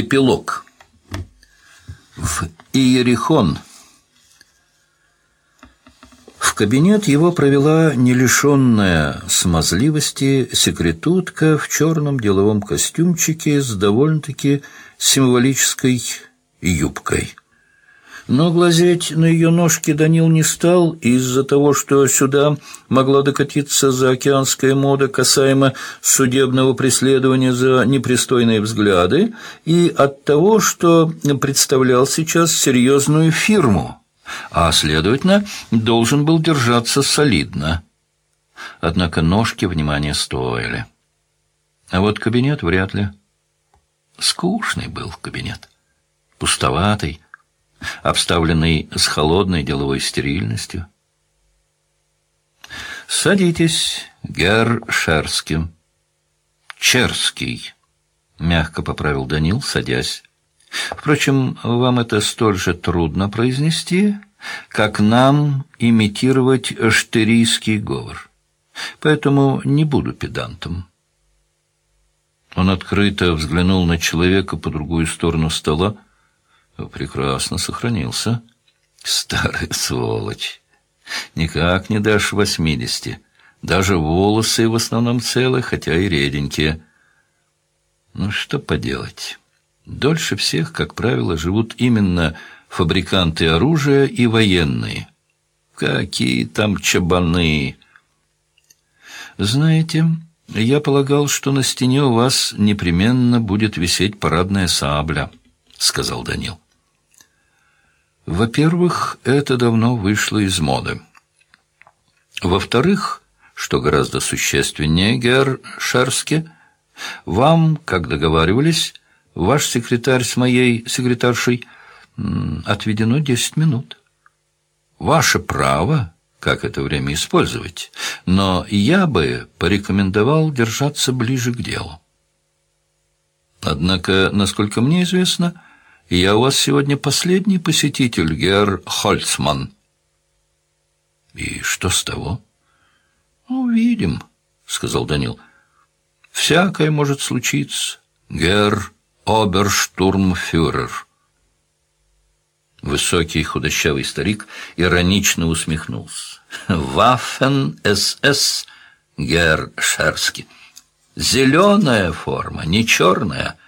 Эпилог. В Иерихон. В кабинет его провела не лишенная смазливости секретутка в черном деловом костюмчике с довольно-таки символической юбкой. Но глазеть на ее ножки Данил не стал из-за того, что сюда могла докатиться заокеанская мода касаемо судебного преследования за непристойные взгляды и от того, что представлял сейчас серьезную фирму, а, следовательно, должен был держаться солидно. Однако ножки внимания стоили. А вот кабинет вряд ли. Скучный был кабинет, пустоватый, обставленный с холодной деловой стерильностью. «Садитесь, гер Шерский». «Черский», — мягко поправил Данил, садясь. «Впрочем, вам это столь же трудно произнести, как нам имитировать штырийский говор. Поэтому не буду педантом». Он открыто взглянул на человека по другую сторону стола, Прекрасно сохранился. Старый сволочь. Никак не дашь восьмидесяти. Даже волосы в основном целы, хотя и реденькие. Ну, что поделать. Дольше всех, как правило, живут именно фабриканты оружия и военные. Какие там чабаны! Знаете, я полагал, что на стене у вас непременно будет висеть парадная сабля, — сказал Данил. Во-первых, это давно вышло из моды. Во-вторых, что гораздо существеннее, Гер Шерске, вам, как договаривались, ваш секретарь с моей секретаршей отведено десять минут. Ваше право, как это время использовать, но я бы порекомендовал держаться ближе к делу. Однако, насколько мне известно, я у вас сегодня последний посетитель, Герр Хольцман. И что с того? Увидим, сказал Данил. Всякое может случиться, Герр Оберштурмфюрер. Высокий худощавый старик иронично усмехнулся. «Ваффен-СС, Герр Шерский. Зеленая форма, не черная»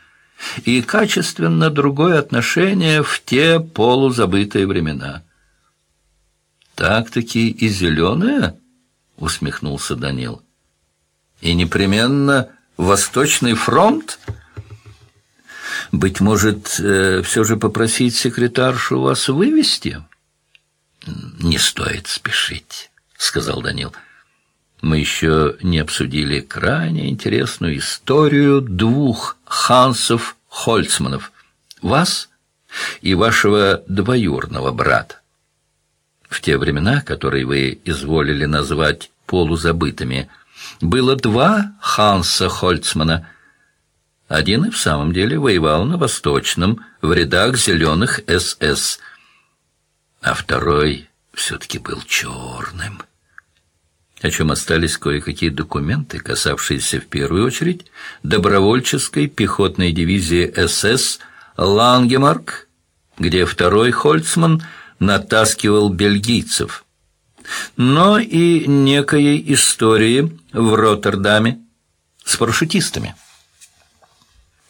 и качественно другое отношение в те полузабытые времена. «Так-таки и зеленое?» — усмехнулся Данил. «И непременно Восточный фронт?» «Быть может, э, все же попросить секретаршу вас вывести?» «Не стоит спешить», — сказал Данил. «Мы еще не обсудили крайне интересную историю двух Хансов Хольцманов, вас и вашего двоюрного брата. В те времена, которые вы изволили назвать полузабытыми, было два Ханса Хольцмана. Один и в самом деле воевал на Восточном, в рядах зеленых СС, а второй все-таки был черным о чем остались кое-какие документы, касавшиеся в первую очередь добровольческой пехотной дивизии СС «Лангемарк», где второй Хольцман натаскивал бельгийцев, но и некой истории в Роттердаме с парашютистами.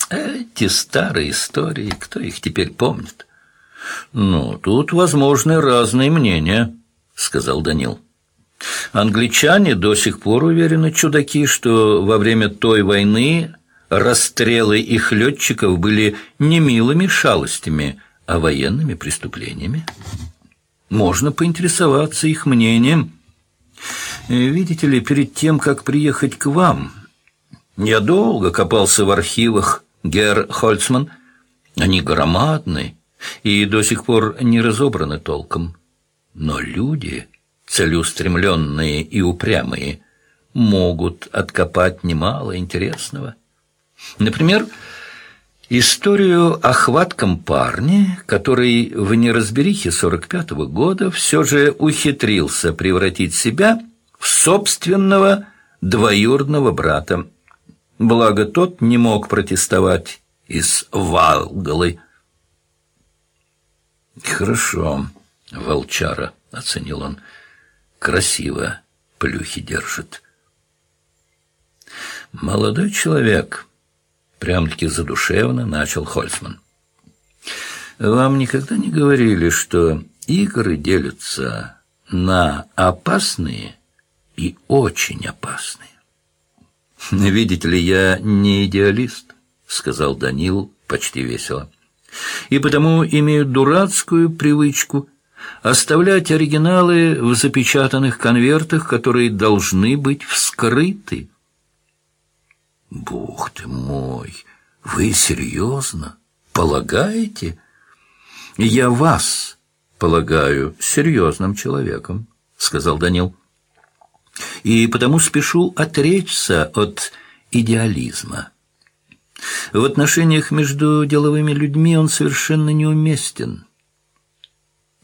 Эти старые истории, кто их теперь помнит? «Ну, тут возможны разные мнения», — сказал Данил. Англичане до сих пор уверены, чудаки, что во время той войны расстрелы их летчиков были не милыми шалостями, а военными преступлениями. Можно поинтересоваться их мнением. Видите ли, перед тем, как приехать к вам, я долго копался в архивах Герр Хольцман. Они громадны и до сих пор не разобраны толком. Но люди целеустремленные и упрямые, могут откопать немало интересного. Например, историю о хватком парне, который в неразберихе 45-го года все же ухитрился превратить себя в собственного двоюродного брата. Благо тот не мог протестовать из Валгалы. «Хорошо, волчара», — оценил он. «Красиво плюхи держит». «Молодой человек», — прям-таки задушевно начал Хольцман. «Вам никогда не говорили, что игры делятся на опасные и очень опасные?» «Видите ли, я не идеалист», — сказал Данил почти весело. «И потому имею дурацкую привычку оставлять оригиналы в запечатанных конвертах, которые должны быть вскрыты». «Бог ты мой! Вы серьезно? Полагаете?» «Я вас полагаю серьезным человеком», — сказал Данил и потому спешу отречься от идеализма. В отношениях между деловыми людьми он совершенно неуместен.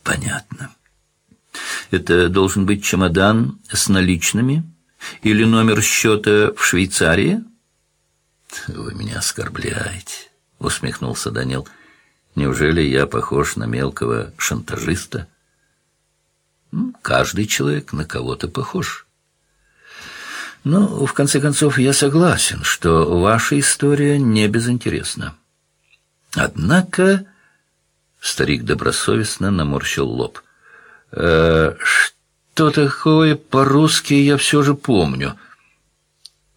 Понятно. Это должен быть чемодан с наличными или номер счета в Швейцарии? Вы меня оскорбляете, усмехнулся Данил. Неужели я похож на мелкого шантажиста? Каждый человек на кого-то похож. Ну, в конце концов, я согласен, что ваша история не безинтересна. Однако старик добросовестно наморщил лоб. «Э, что такое по-русски я все же помню.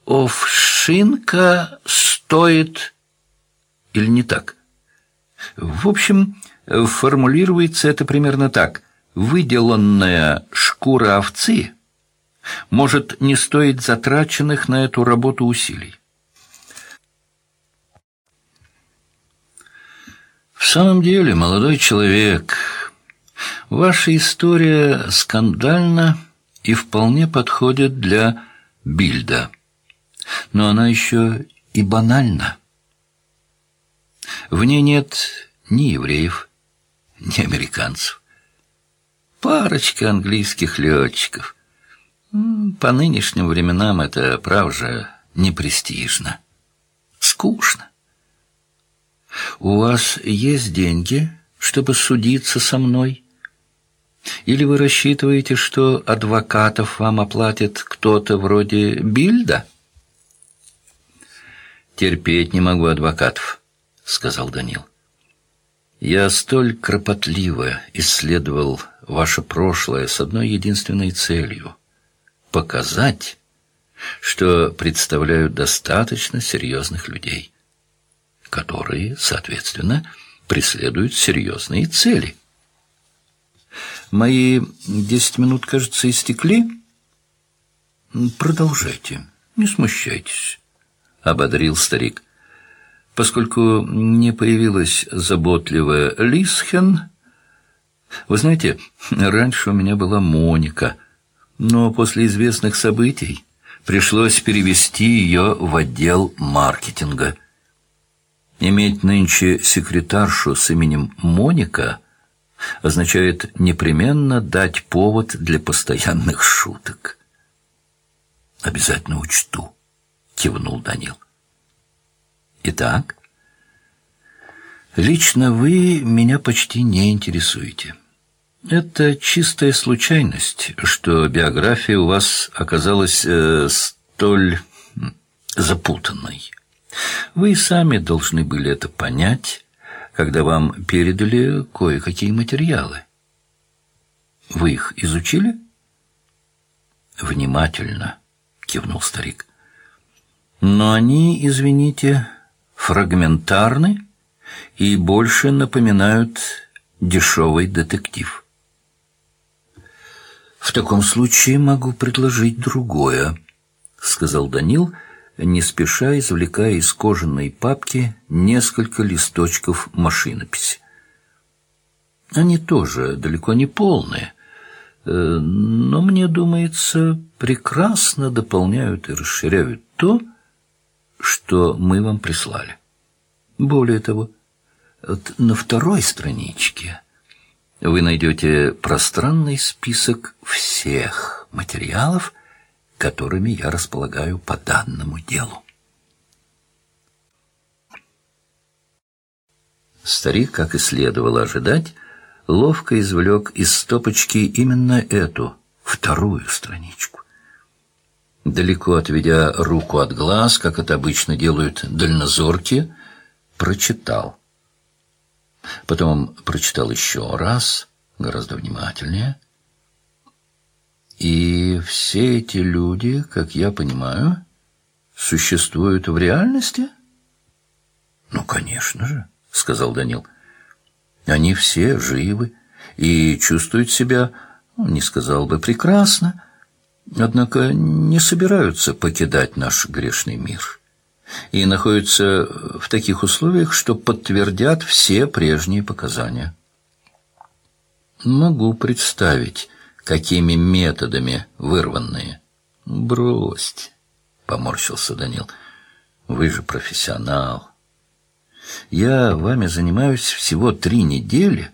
Овшинка стоит... Или не так? В общем, формулируется это примерно так. Выделанная шкура овцы может не стоить затраченных на эту работу усилий. В самом деле, молодой человек, ваша история скандальна и вполне подходит для Бильда, но она еще и банальна. В ней нет ни евреев, ни американцев. Парочка английских летчиков — по нынешним временам это, прав же, не престижно. Скучно. У вас есть деньги, чтобы судиться со мной? Или вы рассчитываете, что адвокатов вам оплатит кто-то вроде Бильда? Терпеть не могу адвокатов, сказал Данил. Я столь кропотливо исследовал ваше прошлое с одной единственной целью — показать, что представляют достаточно серьезных людей, которые, соответственно, преследуют серьезные цели. Мои десять минут, кажется, истекли. Продолжайте, не смущайтесь, — ободрил старик. Поскольку не появилась заботливая Лисхен, вы знаете, раньше у меня была Моника — но после известных событий пришлось перевести ее в отдел маркетинга. Иметь нынче секретаршу с именем Моника означает непременно дать повод для постоянных шуток. «Обязательно учту», — кивнул Данил. «Итак, лично вы меня почти не интересуете». Это чистая случайность, что биография у вас оказалась э, столь запутанной. Вы сами должны были это понять, когда вам передали кое-какие материалы. Вы их изучили? Внимательно, кивнул старик. Но они, извините, фрагментарны и больше напоминают дешевый детектив. «В таком случае могу предложить другое», — сказал Данил, не спеша извлекая из кожаной папки несколько листочков машинописи. Они тоже далеко не полные, э, но, мне думается, прекрасно дополняют и расширяют то, что мы вам прислали. Более того, вот на второй страничке вы найдете пространный список всех материалов, которыми я располагаю по данному делу. Старик, как и следовало ожидать, ловко извлек из стопочки именно эту, вторую страничку. Далеко отведя руку от глаз, как это обычно делают дальнозоркие, прочитал. Потом прочитал еще раз, гораздо внимательнее. И все эти люди, как я понимаю, существуют в реальности? Ну, конечно же, сказал Данил. Они все живы и чувствуют себя, ну, не сказал бы прекрасно, однако не собираются покидать наш грешный мир и находятся в таких условиях, что подтвердят все прежние показания. Могу представить, какими методами вырванные. Бросьте, поморщился Данил. Вы же профессионал. Я вами занимаюсь всего три недели,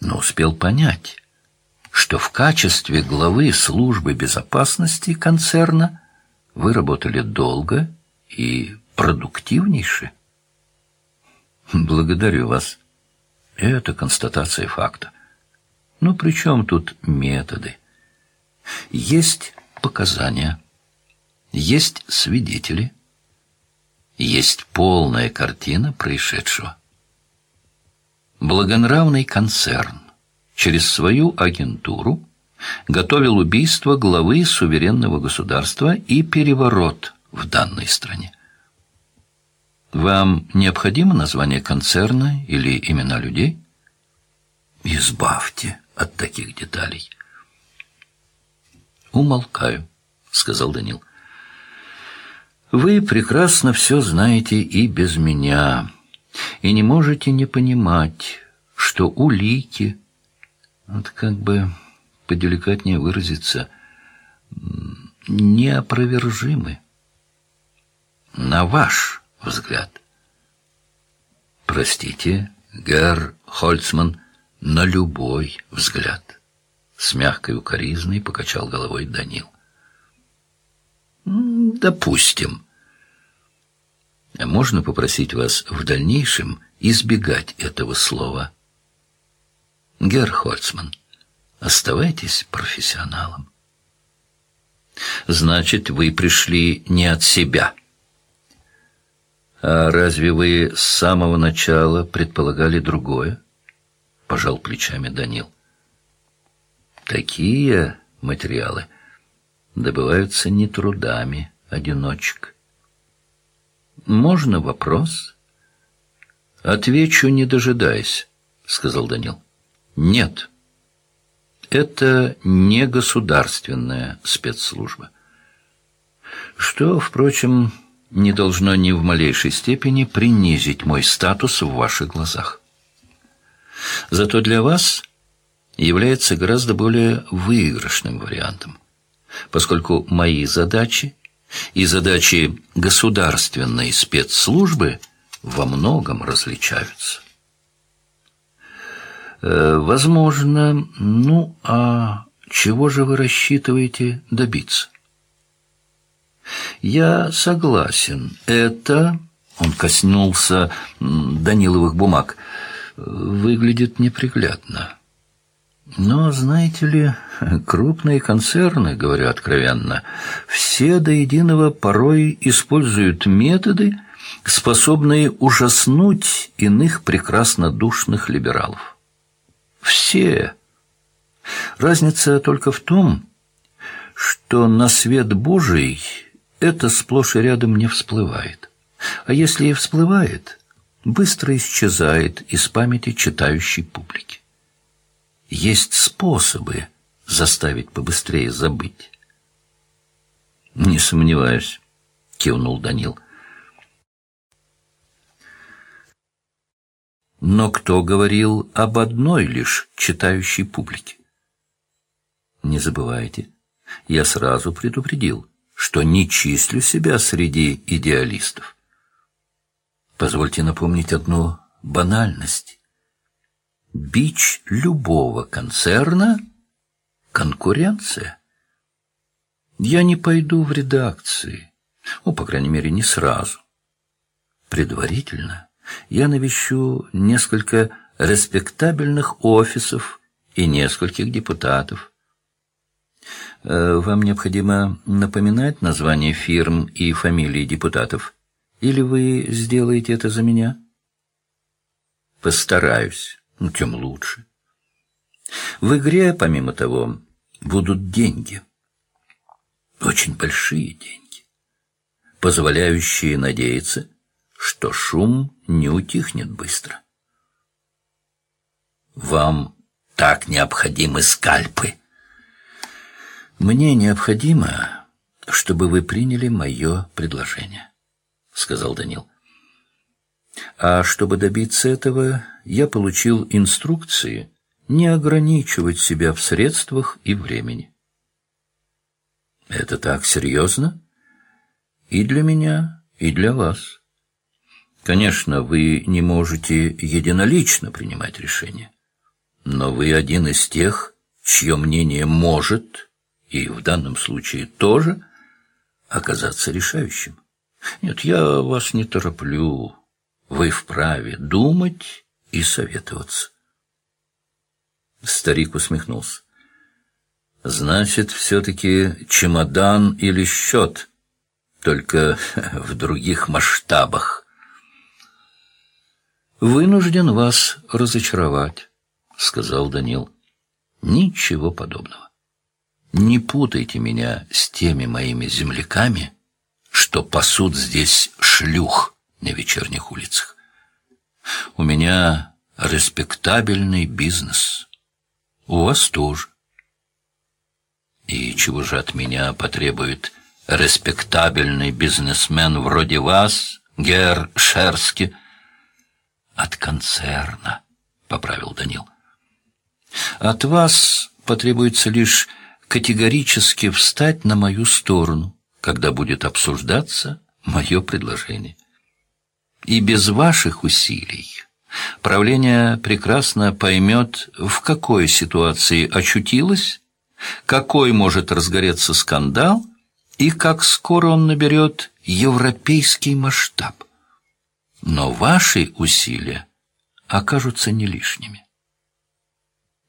но успел понять, что в качестве главы службы безопасности концерна вы работали долго и продуктивнейше. Благодарю вас. Это констатация факта. Но при чем тут методы? Есть показания, есть свидетели, есть полная картина происшедшего. Благонравный концерн через свою агентуру готовил убийство главы суверенного государства и переворот в данной стране. Вам необходимо название концерна или имена людей? Избавьте от таких деталей. «Умолкаю», — сказал Данил. «Вы прекрасно все знаете и без меня, и не можете не понимать, что улики, вот как бы поделикатнее выразиться, неопровержимы. На ваш взгляд. Простите, Герр Хольцман, на любой взгляд. С мягкой укоризной покачал головой Данил. Допустим. Можно попросить вас в дальнейшем избегать этого слова? Герр Хольцман, оставайтесь профессионалом. Значит, вы пришли не от себя. А разве вы с самого начала предполагали другое? — пожал плечами Данил. «Такие материалы добываются не трудами одиночек». «Можно вопрос?» «Отвечу, не дожидаясь», — сказал Данил. «Нет, это не государственная спецслужба. Что, впрочем, не должно ни в малейшей степени принизить мой статус в ваших глазах». Зато для вас является гораздо более выигрышным вариантом, поскольку мои задачи и задачи государственной спецслужбы во многом различаются. Э, возможно, ну, а чего же вы рассчитываете добиться? Я согласен, это... Он коснулся Даниловых бумаг – выглядит неприглядно. Но, знаете ли, крупные концерны, говорю откровенно, все до единого порой используют методы, способные ужаснуть иных прекрасно душных либералов. Все. Разница только в том, что на свет Божий это сплошь и рядом не всплывает. А если и всплывает, быстро исчезает из памяти читающей публики. Есть способы заставить побыстрее забыть. «Не сомневаюсь», — кивнул Данил. Но кто говорил об одной лишь читающей публике? Не забывайте, я сразу предупредил, что не числю себя среди идеалистов. Позвольте напомнить одну банальность. Бич любого концерна — конкуренция. Я не пойду в редакции, ну, по крайней мере, не сразу. Предварительно Я навещу несколько респектабельных офисов и нескольких депутатов. Э, вам необходимо напоминать название фирм и фамилии депутатов? Или вы сделаете это за меня? Постараюсь. Ну, тем лучше. В игре, помимо того, будут деньги. Очень большие деньги, позволяющие надеяться, что шум не утихнет быстро. Вам так необходимы скальпы. Мне необходимо, чтобы вы приняли мое предложение, сказал Данил. А чтобы добиться этого, я получил инструкции не ограничивать себя в средствах и времени. Это так серьезно? И для меня, и для вас. Конечно, вы не можете единолично принимать решения, но вы один из тех, чье мнение может, и в данном случае тоже, оказаться решающим. Нет, я вас не тороплю. Вы вправе думать и советоваться. Старик усмехнулся. Значит, все-таки чемодан или счет, только в других масштабах. «Вынужден вас разочаровать», — сказал Данил. «Ничего подобного. Не путайте меня с теми моими земляками, что пасут здесь шлюх на вечерних улицах. У меня респектабельный бизнес. У вас тоже. И чего же от меня потребует респектабельный бизнесмен вроде вас, Гер Шерски? От концерна, — поправил Данил. От вас потребуется лишь категорически встать на мою сторону, когда будет обсуждаться мое предложение. И без ваших усилий правление прекрасно поймет, в какой ситуации очутилось, какой может разгореться скандал и как скоро он наберет европейский масштаб. Но ваши усилия окажутся не лишними.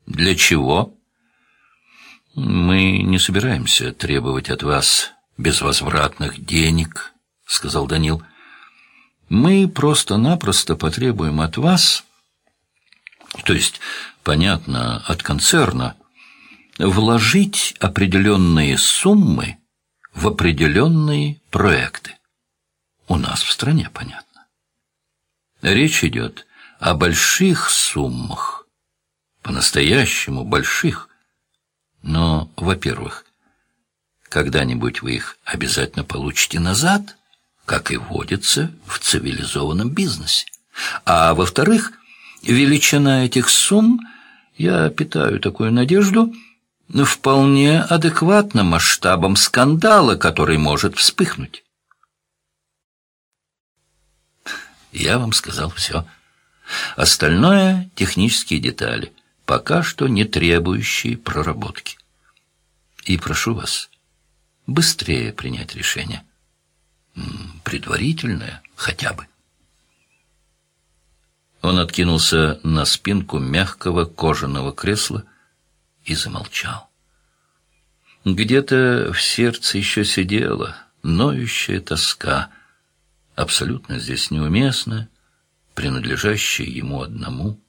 Для чего? Мы не собираемся требовать от вас безвозвратных денег, сказал Данил. Мы просто-напросто потребуем от вас, то есть, понятно, от концерна, вложить определенные суммы в определенные проекты. У нас в стране, понятно. Речь идет о больших суммах, по-настоящему больших. Но, во-первых, когда-нибудь вы их обязательно получите назад, как и водится в цивилизованном бизнесе. А во-вторых, величина этих сумм, я питаю такую надежду – вполне адекватно масштабам скандала, который может вспыхнуть. Я вам сказал все. Остальное — технические детали, пока что не требующие проработки. И прошу вас быстрее принять решение. Предварительное хотя бы. Он откинулся на спинку мягкого кожаного кресла, и замолчал. Где-то в сердце еще сидела ноющая тоска, абсолютно здесь неуместная, принадлежащая ему одному,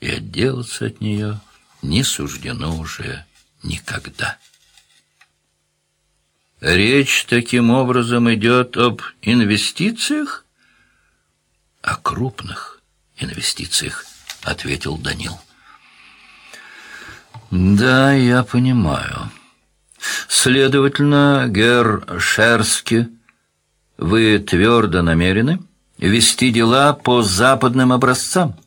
и отделаться от нее не суждено уже никогда. Речь таким образом идет об инвестициях? О крупных инвестициях, ответил Данил. Да, я понимаю. Следовательно, гер Шерски, вы твердо намерены вести дела по западным образцам?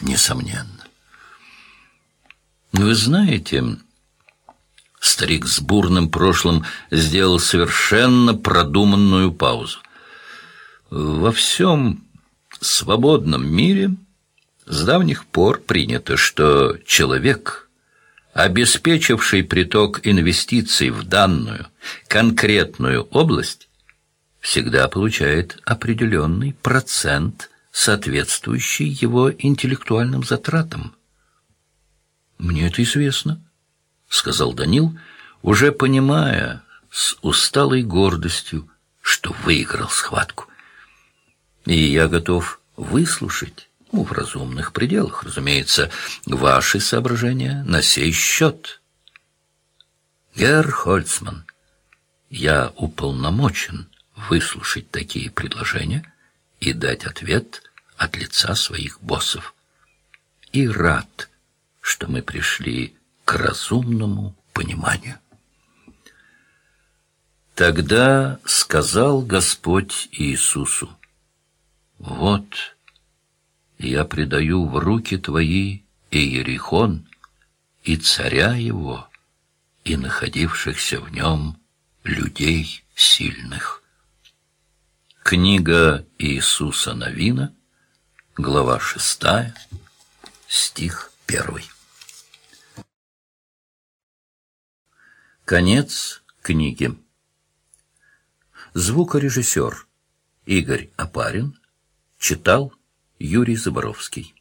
Несомненно. Вы знаете, старик с бурным прошлым сделал совершенно продуманную паузу. Во всем свободном мире с давних пор принято, что человек — обеспечивший приток инвестиций в данную конкретную область, всегда получает определенный процент соответствующий его интеллектуальным затратам. «Мне это известно», — сказал Данил, уже понимая с усталой гордостью, что выиграл схватку. «И я готов выслушать, ну, в разумных пределах, разумеется, ваши соображения на сей счет». «Герр Хольцман, я уполномочен выслушать такие предложения и дать ответ от лица своих боссов. И рад, что мы пришли к разумному пониманию. Тогда сказал Господь Иисусу, «Вот я предаю в руки твои Иерихон и царя его, и находившихся в нем людей сильных». Книга Иисуса Новина, глава шестая, стих первый. Конец книги. Звукорежиссер Игорь Апарин читал Юрий Заборовский.